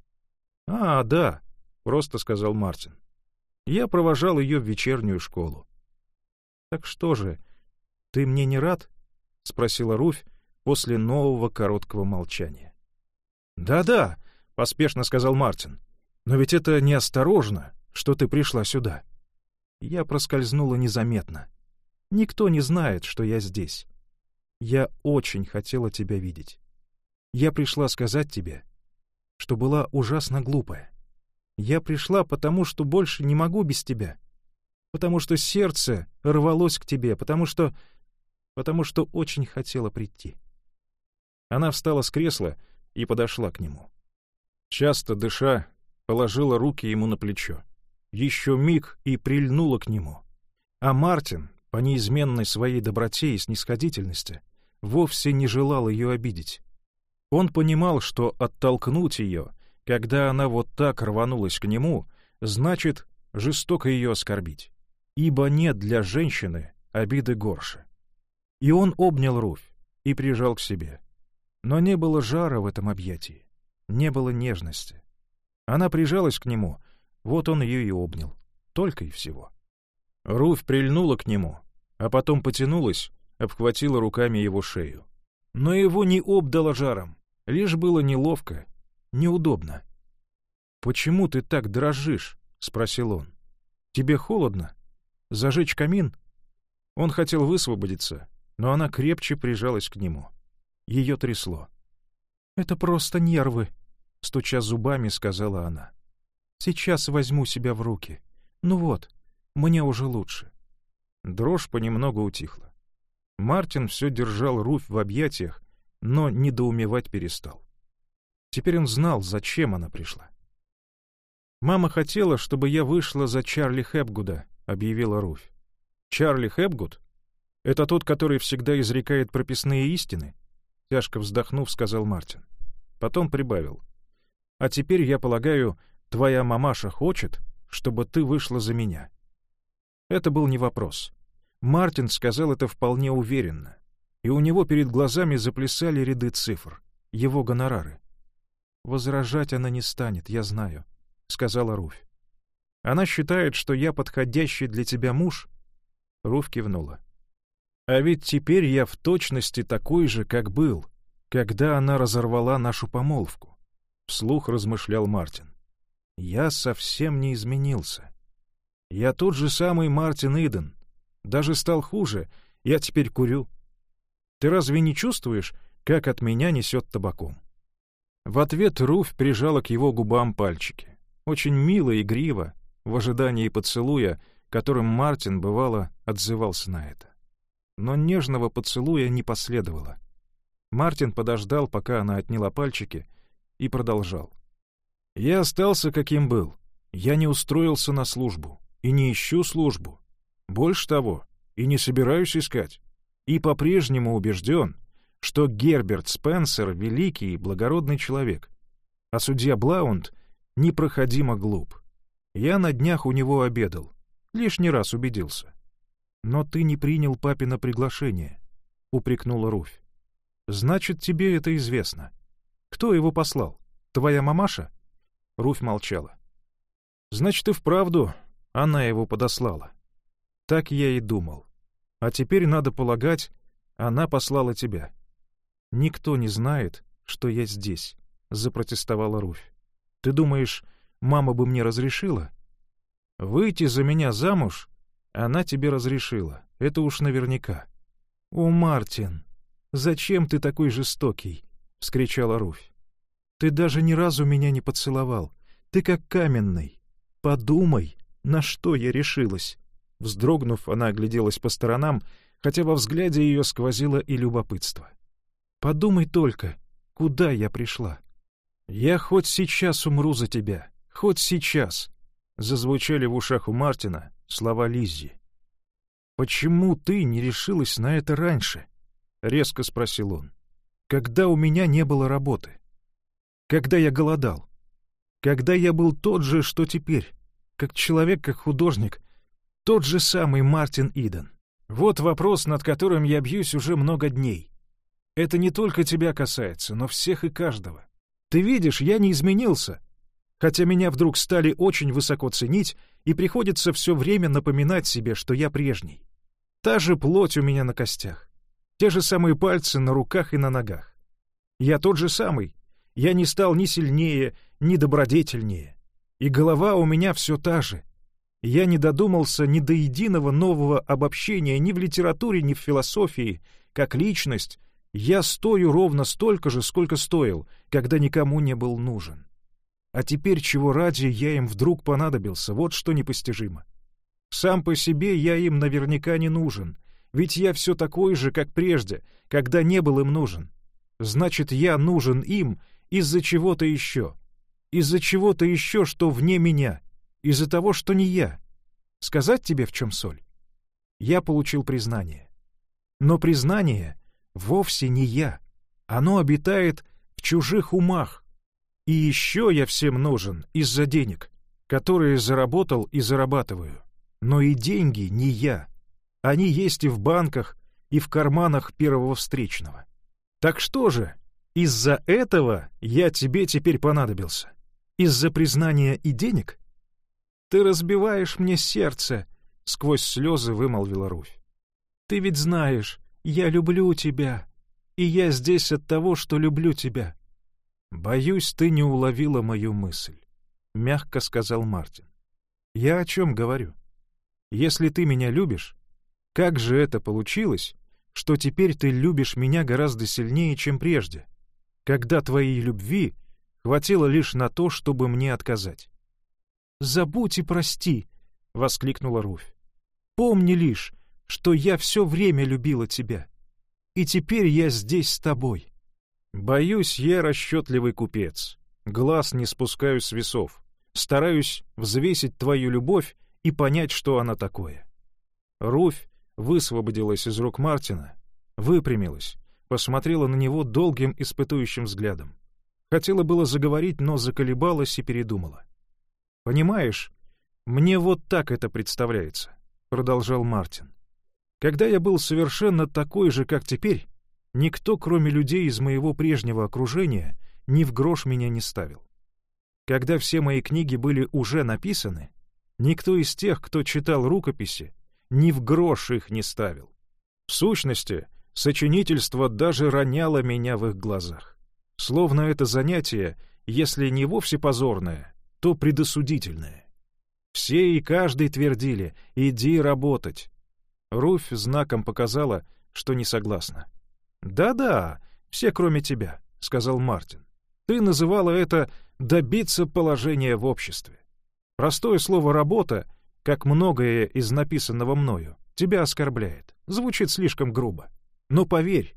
«А, да», просто сказал Мартин. Я провожал ее в вечернюю школу. Так что же, ты мне не рад? спросила Руфь после нового короткого молчания. Да-да, поспешно сказал Мартин. Но ведь это неосторожно, что ты пришла сюда. Я проскользнула незаметно. Никто не знает, что я здесь. Я очень хотела тебя видеть. Я пришла сказать тебе, что была ужасно глупая. Я пришла потому, что больше не могу без тебя. Потому что сердце рвалось к тебе, потому что... потому что очень хотела прийти. Она встала с кресла и подошла к нему. Часто дыша, положила руки ему на плечо. Еще миг и прильнула к нему. А Мартин, по неизменной своей доброте и снисходительности, вовсе не желал ее обидеть. Он понимал, что оттолкнуть ее когда она вот так рванулась к нему, значит, жестоко ее оскорбить. Ибо нет для женщины обиды горше. И он обнял Руфь и прижал к себе. Но не было жара в этом объятии, не было нежности. Она прижалась к нему, вот он ее и обнял. Только и всего. Руфь прильнула к нему, а потом потянулась, обхватила руками его шею. Но его не обдало жаром, лишь было неловко неудобно. «Почему ты так дрожишь?» — спросил он. «Тебе холодно? Зажечь камин?» Он хотел высвободиться, но она крепче прижалась к нему. Ее трясло. «Это просто нервы», — стуча зубами, сказала она. «Сейчас возьму себя в руки. Ну вот, мне уже лучше». Дрожь понемногу утихла. Мартин все держал Руфь в объятиях, но недоумевать перестал. Теперь он знал, зачем она пришла. «Мама хотела, чтобы я вышла за Чарли Хэпгуда», — объявила Руфь. «Чарли Хэпгуд? Это тот, который всегда изрекает прописные истины?» Тяжко вздохнув, сказал Мартин. Потом прибавил. «А теперь, я полагаю, твоя мамаша хочет, чтобы ты вышла за меня». Это был не вопрос. Мартин сказал это вполне уверенно, и у него перед глазами заплясали ряды цифр, его гонорары. Возражать она не станет, я знаю, — сказала Руфь. Она считает, что я подходящий для тебя муж? Руфь кивнула. А ведь теперь я в точности такой же, как был, когда она разорвала нашу помолвку. Вслух размышлял Мартин. Я совсем не изменился. Я тот же самый Мартин Иден, даже стал хуже, Я теперь курю. Ты разве не чувствуешь, как от меня несет табаком?» В ответ Руфь прижала к его губам пальчики. Очень мило и игриво, в ожидании поцелуя, которым Мартин, бывало, отзывался на это. Но нежного поцелуя не последовало. Мартин подождал, пока она отняла пальчики, и продолжал. «Я остался, каким был. Я не устроился на службу и не ищу службу. Больше того, и не собираюсь искать. И по-прежнему убежден, что Герберт Спенсер — великий и благородный человек, а судья Блаунд непроходимо глуп. Я на днях у него обедал, лишний раз убедился. «Но ты не принял папина приглашение», — упрекнула Руфь. «Значит, тебе это известно. Кто его послал? Твоя мамаша?» Руфь молчала. «Значит, и вправду она его подослала. Так я и думал. А теперь, надо полагать, она послала тебя. Никто не знает, что я здесь, — запротестовала Руфь. Ты думаешь, мама бы мне разрешила? Выйти за меня замуж она тебе разрешила, это уж наверняка. О, Мартин, зачем ты такой жестокий? — вскричала Руфь. Ты даже ни разу меня не поцеловал. Ты как каменный. Подумай, на что я решилась. Вздрогнув, она огляделась по сторонам, хотя во взгляде ее сквозило и любопытство. «Подумай только, куда я пришла. Я хоть сейчас умру за тебя, хоть сейчас», — зазвучали в ушах у Мартина слова Лиззи. «Почему ты не решилась на это раньше?» — резко спросил он. «Когда у меня не было работы? Когда я голодал? Когда я был тот же, что теперь? Как человек, как художник, тот же самый Мартин Иден. Вот вопрос, над которым я бьюсь уже много дней. Это не только тебя касается, но всех и каждого. Ты видишь, я не изменился, хотя меня вдруг стали очень высоко ценить, и приходится все время напоминать себе, что я прежний. Та же плоть у меня на костях, те же самые пальцы на руках и на ногах. Я тот же самый, я не стал ни сильнее, ни добродетельнее. И голова у меня все та же, я не додумался ни до единого нового обобщения ни в литературе, ни в философии. Как личность, я стою ровно столько же, сколько стоил, когда никому не был нужен. А теперь чего ради я им вдруг понадобился, вот что непостижимо. Сам по себе я им наверняка не нужен, ведь я все такой же, как прежде, когда не был им нужен. Значит, я нужен им из-за чего-то еще, из-за чего-то еще, что вне меня — из-за того, что не я. Сказать тебе, в чем соль? Я получил признание. Но признание вовсе не я. Оно обитает в чужих умах. И еще я всем нужен из-за денег, которые заработал и зарабатываю. Но и деньги не я. Они есть и в банках, и в карманах первого встречного. Так что же, из-за этого я тебе теперь понадобился? Из-за признания и денег? «Ты разбиваешь мне сердце», — сквозь слезы вымолвила Руфь. «Ты ведь знаешь, я люблю тебя, и я здесь от того, что люблю тебя». «Боюсь, ты не уловила мою мысль», — мягко сказал Мартин. «Я о чем говорю? Если ты меня любишь, как же это получилось, что теперь ты любишь меня гораздо сильнее, чем прежде, когда твоей любви хватило лишь на то, чтобы мне отказать?» забудь и прости!» — воскликнула Руфь. «Помни лишь, что я все время любила тебя, и теперь я здесь с тобой». «Боюсь, я расчетливый купец. Глаз не спускаю с весов. Стараюсь взвесить твою любовь и понять, что она такое». Руфь высвободилась из рук Мартина, выпрямилась, посмотрела на него долгим испытующим взглядом. Хотела было заговорить, но заколебалась и передумала. «Понимаешь, мне вот так это представляется», — продолжал Мартин. «Когда я был совершенно такой же, как теперь, никто, кроме людей из моего прежнего окружения, ни в грош меня не ставил. Когда все мои книги были уже написаны, никто из тех, кто читал рукописи, ни в грош их не ставил. В сущности, сочинительство даже роняло меня в их глазах. Словно это занятие, если не вовсе позорное, то предосудительное. Все и каждый твердили «иди работать». Руфь знаком показала, что не согласна. «Да-да, все кроме тебя», — сказал Мартин. «Ты называла это «добиться положения в обществе». Простое слово «работа», как многое из написанного мною, тебя оскорбляет, звучит слишком грубо. Но поверь,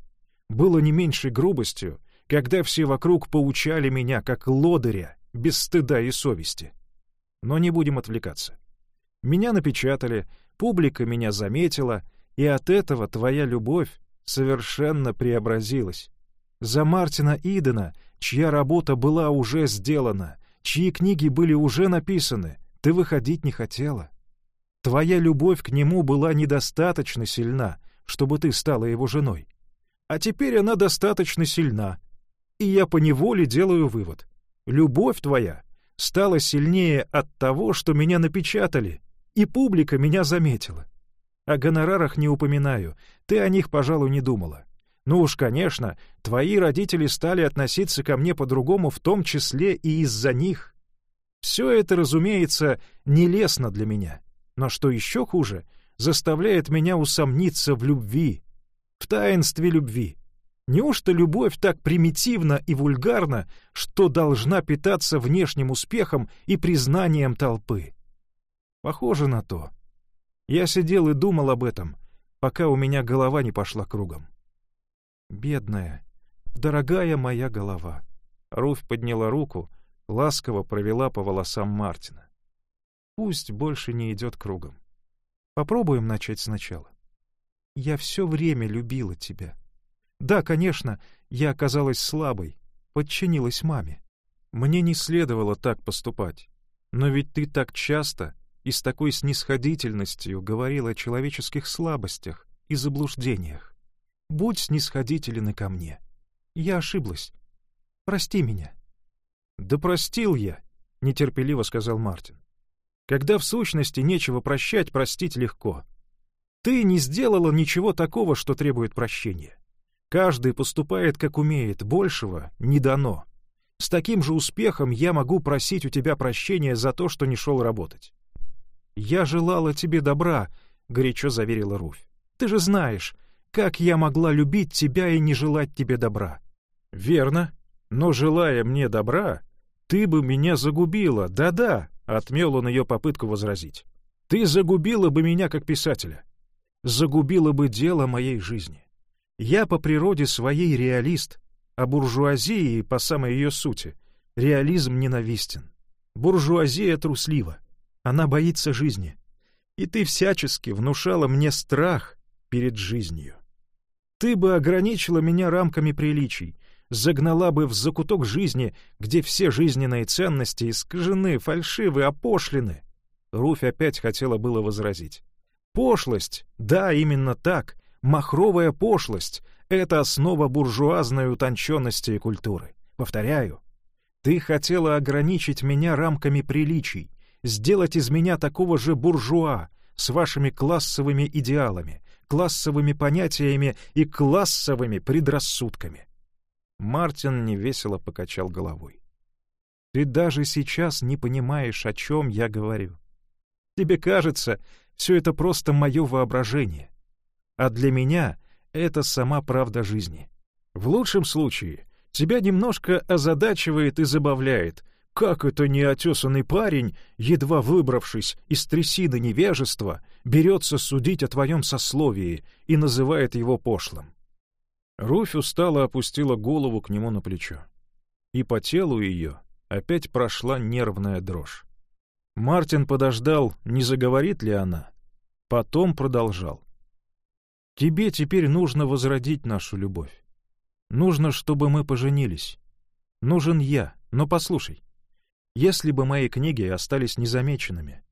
было не меньшей грубостью, когда все вокруг поучали меня, как лодыря, без стыда и совести. Но не будем отвлекаться. Меня напечатали, публика меня заметила, и от этого твоя любовь совершенно преобразилась. За Мартина Идена, чья работа была уже сделана, чьи книги были уже написаны, ты выходить не хотела. Твоя любовь к нему была недостаточно сильна, чтобы ты стала его женой. А теперь она достаточно сильна. И я поневоле делаю вывод. Любовь твоя стала сильнее от того, что меня напечатали, и публика меня заметила. О гонорарах не упоминаю, ты о них, пожалуй, не думала. Ну уж, конечно, твои родители стали относиться ко мне по-другому, в том числе и из-за них. Все это, разумеется, нелестно для меня. Но что еще хуже, заставляет меня усомниться в любви, в таинстве любви. Неужто любовь так примитивна и вульгарна, что должна питаться внешним успехом и признанием толпы? Похоже на то. Я сидел и думал об этом, пока у меня голова не пошла кругом. Бедная, дорогая моя голова. Руфь подняла руку, ласково провела по волосам Мартина. Пусть больше не идет кругом. Попробуем начать сначала. Я все время любила тебя. Да, конечно, я оказалась слабой, подчинилась маме. Мне не следовало так поступать. Но ведь ты так часто и с такой снисходительностью говорил о человеческих слабостях и заблуждениях. Будь снисходителен и ко мне. Я ошиблась. Прости меня. Да простил я, нетерпеливо сказал Мартин. Когда в сущности нечего прощать, простить легко. Ты не сделала ничего такого, что требует прощения. Каждый поступает, как умеет, большего не дано. С таким же успехом я могу просить у тебя прощения за то, что не шел работать. «Я желала тебе добра», — горячо заверила Руфь. «Ты же знаешь, как я могла любить тебя и не желать тебе добра». «Верно, но, желая мне добра, ты бы меня загубила, да-да», — отмел он ее попытку возразить. «Ты загубила бы меня как писателя, загубила бы дело моей жизни. Я по природе своей реалист, а буржуазии, по самой ее сути, реализм ненавистен. Буржуазия труслива. Она боится жизни. И ты всячески внушала мне страх перед жизнью. Ты бы ограничила меня рамками приличий, загнала бы в закуток жизни, где все жизненные ценности искажены, фальшивы, опошлены. Руфь опять хотела было возразить. Пошлость, да, именно так, махровая пошлость — это основа буржуазной утонченности и культуры. Повторяю, ты хотела ограничить меня рамками приличий, сделать из меня такого же буржуа с вашими классовыми идеалами, классовыми понятиями и классовыми предрассудками. Мартин невесело покачал головой. Ты даже сейчас не понимаешь, о чем я говорю. Тебе кажется, все это просто мое воображение. А для меня это сама правда жизни. В лучшем случае тебя немножко озадачивает и забавляет, как это неотесанный парень, едва выбравшись из трясины невежества, берется судить о твоем сословии и называет его пошлым? Руфь устало опустила голову к нему на плечо. И по телу ее опять прошла нервная дрожь. Мартин подождал, не заговорит ли она. Потом продолжал. «Тебе теперь нужно возродить нашу любовь. Нужно, чтобы мы поженились. Нужен я, но послушай. Если бы мои книги остались незамеченными,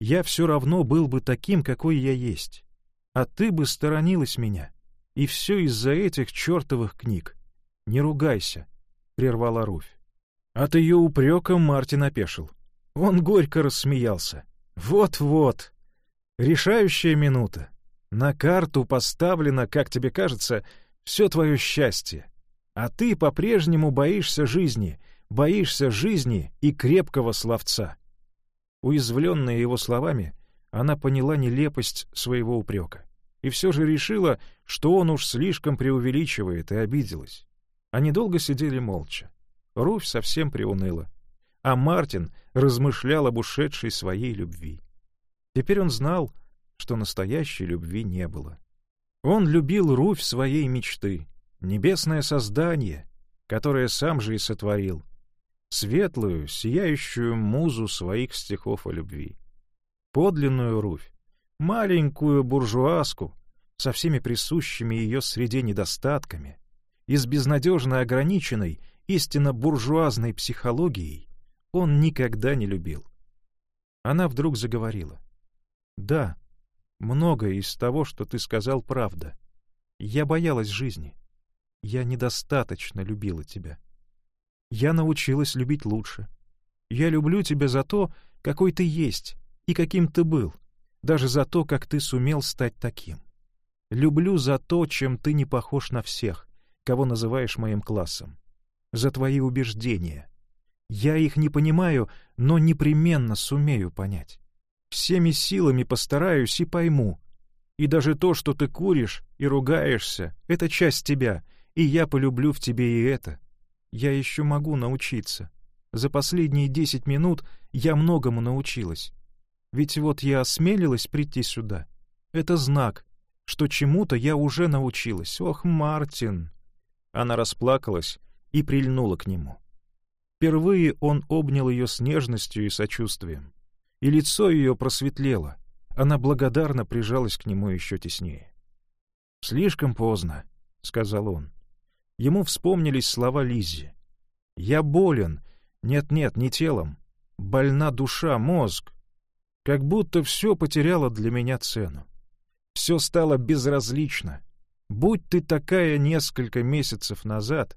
я все равно был бы таким, какой я есть. А ты бы сторонилась меня. И все из-за этих чертовых книг. Не ругайся, — прервала Руфь. От ее упрека Мартин опешил. Он горько рассмеялся. Вот-вот. Решающая минута. На карту поставлено, как тебе кажется, все твое счастье. А ты по-прежнему боишься жизни — боишься жизни и крепкого словца». Уязвленная его словами, она поняла нелепость своего упрека. И все же решила, что он уж слишком преувеличивает, и обиделась. Они долго сидели молча. Руфь совсем приуныла, а Мартин размышлял об ушедшей своей любви. Теперь он знал, что настоящей любви не было. Он любил Руфь своей мечты, небесное создание, которое сам же и сотворил, светлую, сияющую музу своих стихов о любви. Подлинную Руфь, маленькую буржуазку со всеми присущими ее среде недостатками и с безнадежно ограниченной, истинно буржуазной психологией он никогда не любил. Она вдруг заговорила. «Да, многое из того, что ты сказал, правда. Я боялась жизни. Я недостаточно любила тебя. Я научилась любить лучше. Я люблю тебя за то, какой ты есть и каким ты был, даже за то, как ты сумел стать таким. Люблю за то, чем ты не похож на всех, кого называешь моим классом. За твои убеждения. Я их не понимаю, но непременно сумею понять. Всеми силами постараюсь и пойму. И даже то, что ты куришь и ругаешься, — это часть тебя, и я полюблю в тебе и это. Я еще могу научиться. За последние десять минут я многому научилась. Ведь вот я осмелилась прийти сюда. Это знак, что чему-то я уже научилась. Ох, Мартин!» Она расплакалась и прильнула к нему. Впервые он обнял ее с нежностью и сочувствием, и лицо ее просветлело. Она благодарно прижалась к нему еще теснее. «Слишком поздно», — сказал он. Ему вспомнились слова Лиззи. «Я болен. Нет-нет, не телом. Больна душа, мозг. Как будто все потеряло для меня цену. Все стало безразлично. Будь ты такая несколько месяцев назад,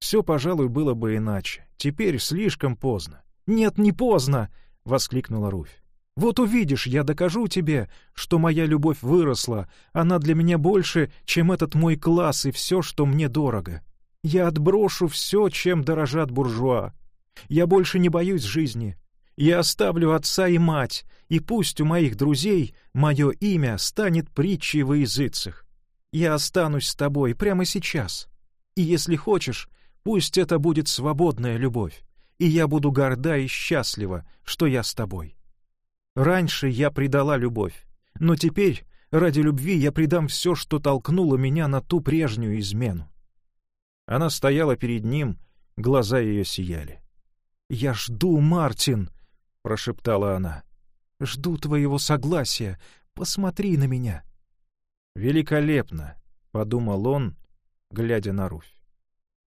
все, пожалуй, было бы иначе. Теперь слишком поздно. «Нет, не поздно!» — воскликнула Руфь. «Вот увидишь, я докажу тебе, что моя любовь выросла, она для меня больше, чем этот мой класс и все, что мне дорого. Я отброшу все, чем дорожат буржуа. Я больше не боюсь жизни. Я оставлю отца и мать, и пусть у моих друзей мое имя станет притчей во языцах. Я останусь с тобой прямо сейчас. И если хочешь, пусть это будет свободная любовь, и я буду горда и счастлива, что я с тобой. Раньше я предала любовь, но теперь ради любви я предам все, что толкнуло меня на ту прежнюю измену. Она стояла перед ним, глаза ее сияли. «Я жду, Мартин!» — прошептала она. «Жду твоего согласия. Посмотри на меня». «Великолепно!» — подумал он, глядя на Руфь.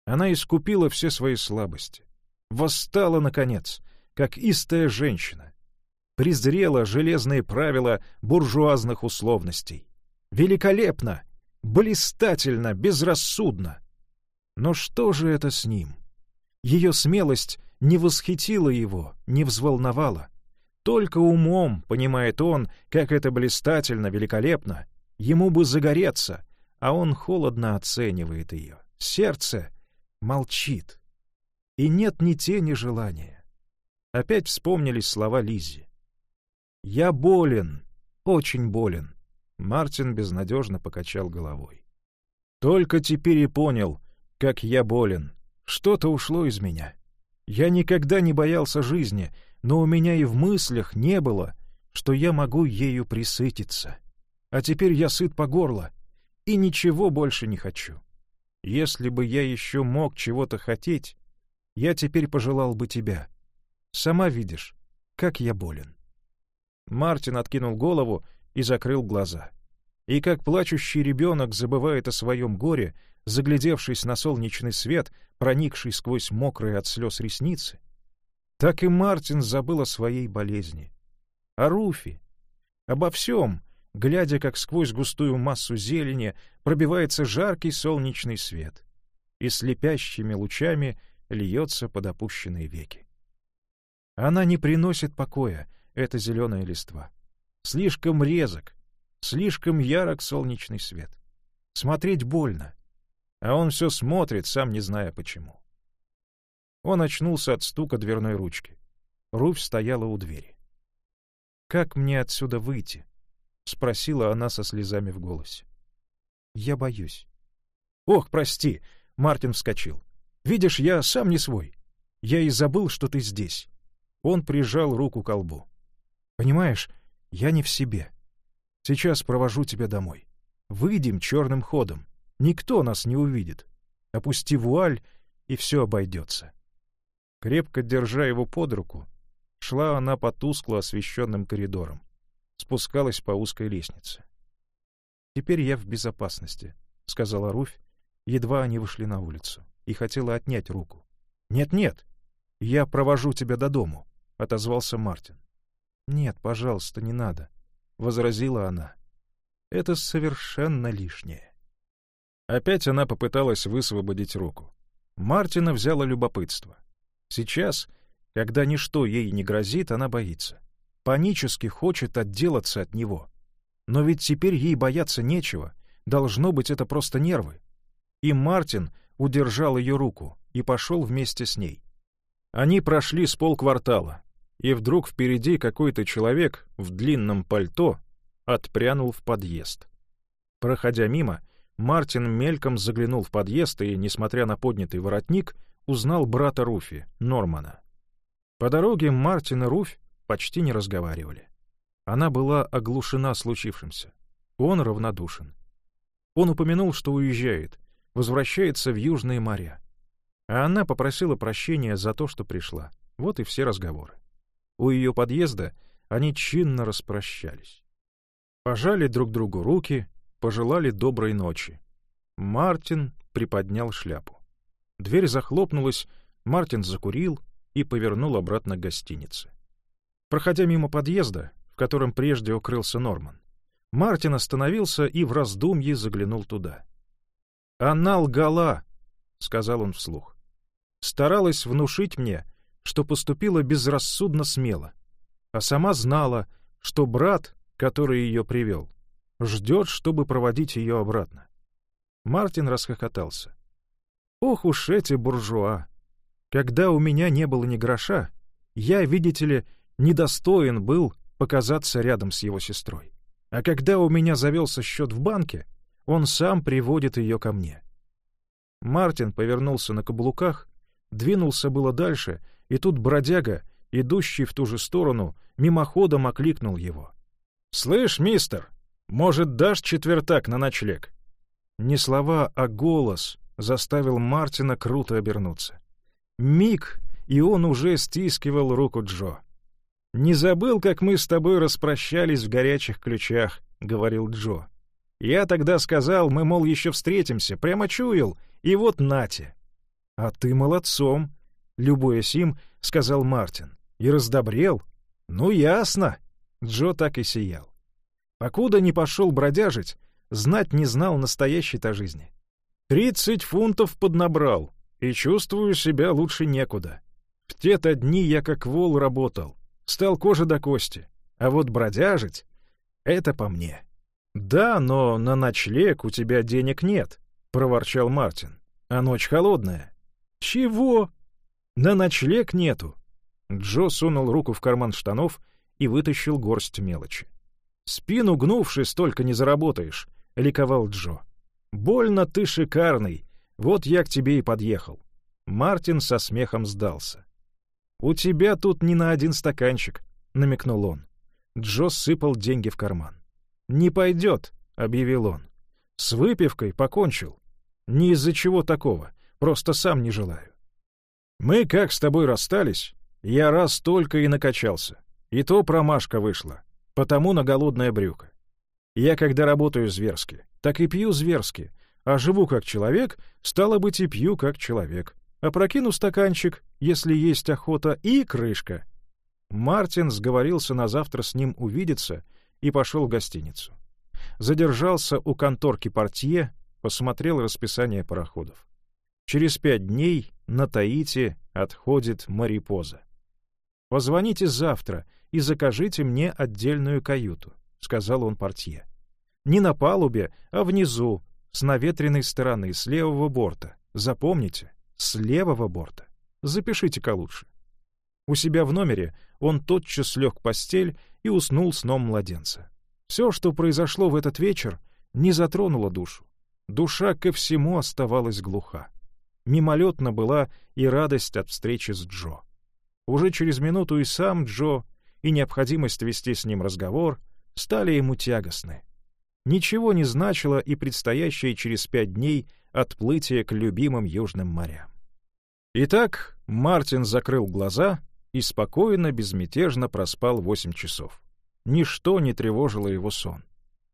Она искупила все свои слабости. Восстала, наконец, как истая женщина. Презрела железные правила буржуазных условностей. Великолепно! Блистательно! Безрассудно! Но что же это с ним? Ее смелость не восхитила его, не взволновала. Только умом, понимает он, как это блистательно, великолепно. Ему бы загореться, а он холодно оценивает ее. Сердце молчит. И нет ни тени желания. Опять вспомнились слова Лизи. «Я болен, очень болен», — Мартин безнадежно покачал головой. «Только теперь и понял, как я болен. Что-то ушло из меня. Я никогда не боялся жизни, но у меня и в мыслях не было, что я могу ею присытиться. А теперь я сыт по горло и ничего больше не хочу. Если бы я еще мог чего-то хотеть, я теперь пожелал бы тебя. Сама видишь, как я болен». Мартин откинул голову и закрыл глаза. И как плачущий ребенок забывает о своем горе, заглядевшись на солнечный свет, проникший сквозь мокрые от слез ресницы, так и Мартин забыл о своей болезни. О Руфи. Обо всем, глядя, как сквозь густую массу зелени пробивается жаркий солнечный свет и слепящими лучами льется под опущенные веки. Она не приносит покоя, эта зеленая листва. Слишком резок, слишком ярок солнечный свет. Смотреть больно, а он все смотрит, сам не зная почему. Он очнулся от стука дверной ручки. Руфь стояла у двери. «Как мне отсюда выйти?» — спросила она со слезами в голосе. «Я боюсь». «Ох, прости!» — Мартин вскочил. «Видишь, я сам не свой. Я и забыл, что ты здесь». Он прижал руку к колбу. «Понимаешь, я не в себе. Сейчас провожу тебя домой. Выйдем черным ходом. Никто нас не увидит. Опусти вуаль, и все обойдется». Крепко держа его под руку, шла она по тускло освещенным коридорам спускалась по узкой лестнице. «Теперь я в безопасности», — сказала Руфь, едва они вышли на улицу, и хотела отнять руку. «Нет-нет, я провожу тебя до дому», — отозвался Мартин. «Нет, пожалуйста, не надо», — возразила она. «Это совершенно лишнее». Опять она попыталась высвободить руку. Мартина взяло любопытство. Сейчас, когда ничто ей не грозит, она боится панически хочет отделаться от него. Но ведь теперь ей бояться нечего, должно быть, это просто нервы. И Мартин удержал ее руку и пошел вместе с ней. Они прошли с полквартала, и вдруг впереди какой-то человек в длинном пальто отпрянул в подъезд. Проходя мимо, Мартин мельком заглянул в подъезд и, несмотря на поднятый воротник, узнал брата Руфи, Нормана. По дороге Мартин и Руфь почти не разговаривали. Она была оглушена случившимся. Он равнодушен. Он упомянул, что уезжает, возвращается в Южные моря. А она попросила прощения за то, что пришла. Вот и все разговоры. У ее подъезда они чинно распрощались. Пожали друг другу руки, пожелали доброй ночи. Мартин приподнял шляпу. Дверь захлопнулась, Мартин закурил и повернул обратно к гостинице. Проходя мимо подъезда, в котором прежде укрылся Норман, Мартин остановился и в раздумье заглянул туда. «Она лгала», — сказал он вслух. «Старалась внушить мне, что поступила безрассудно смело, а сама знала, что брат, который ее привел, ждет, чтобы проводить ее обратно». Мартин расхохотался. «Ох уж эти буржуа! Когда у меня не было ни гроша, я, видите ли, недостоин был показаться рядом с его сестрой. А когда у меня завелся счет в банке, он сам приводит ее ко мне. Мартин повернулся на каблуках, двинулся было дальше, и тут бродяга, идущий в ту же сторону, мимоходом окликнул его. «Слышь, мистер, может, дашь четвертак на ночлег?» Не слова, а голос заставил Мартина круто обернуться. Миг, и он уже стискивал руку Джо. «Не забыл, как мы с тобой распрощались в горячих ключах», — говорил Джо. «Я тогда сказал, мы, мол, еще встретимся, прямо чуял, и вот нате». «А ты молодцом», — любуясь им, сказал Мартин. «И раздобрел?» «Ну, ясно». Джо так и сиял. Покуда не пошел бродяжить, знать не знал настоящей-то жизни. Тридцать фунтов поднабрал, и чувствую себя лучше некуда. В те-то дни я как вол работал, стал кожа до кости. А вот бродяжить — это по мне. «Да, но на ночлег у тебя денег нет», — проворчал Мартин. «А ночь холодная». «Чего?» «На ночлег нету». Джо сунул руку в карман штанов и вытащил горсть мелочи. «Спину гнувши, столько не заработаешь», — ликовал Джо. «Больно ты шикарный, вот я к тебе и подъехал». Мартин со смехом сдался. «У тебя тут не на один стаканчик», — намекнул он. Джо сыпал деньги в карман. «Не пойдет», — объявил он. «С выпивкой покончил. Не из-за чего такого, просто сам не желаю. Мы как с тобой расстались, я раз только и накачался. И то промашка вышла, потому на голодное брюхо. Я когда работаю зверски, так и пью зверски, а живу как человек, стало быть, и пью как человек. Опрокину стаканчик, если есть охота, и крышка. Мартин сговорился на завтра с ним увидеться и пошел в гостиницу. Задержался у конторки портье, посмотрел расписание пароходов. Через пять дней на Таити отходит Марипоза. «Позвоните завтра и закажите мне отдельную каюту», — сказал он портье. «Не на палубе, а внизу, с наветренной стороны, с левого борта. Запомните, с левого борта. Запишите-ка лучше. У себя в номере он тотчас лег постель и уснул сном младенца. Все, что произошло в этот вечер, не затронуло душу. Душа ко всему оставалась глуха. Мимолетно была и радость от встречи с Джо. Уже через минуту и сам Джо, и необходимость вести с ним разговор стали ему тягостны. Ничего не значило и предстоящее через пять дней отплытие к любимым южным морям. Итак, Мартин закрыл глаза и спокойно, безмятежно проспал восемь часов. Ничто не тревожило его сон.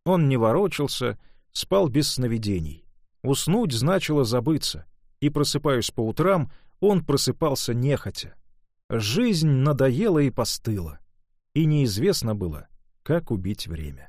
Он не ворочался, спал без сновидений. Уснуть значило забыться, и, просыпаясь по утрам, он просыпался нехотя. Жизнь надоела и постыла, и неизвестно было, как убить время.